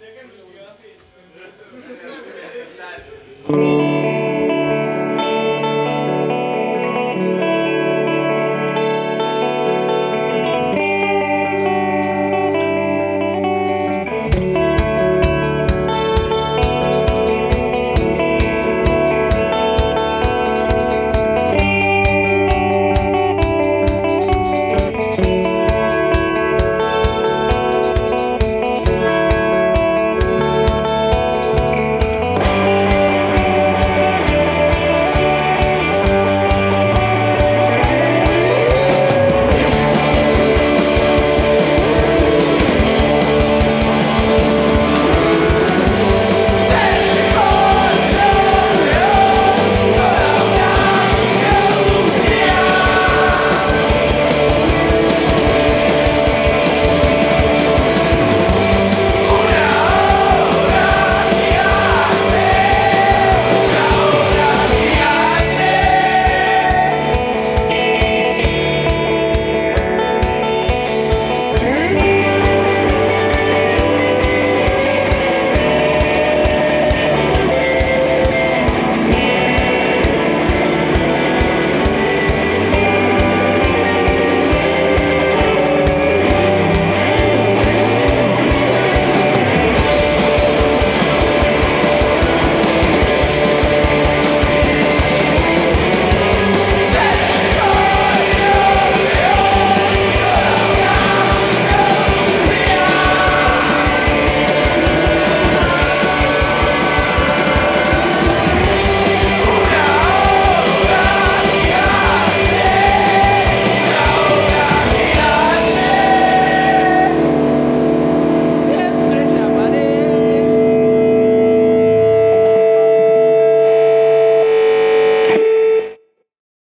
Déjenme, lo voy a hacer.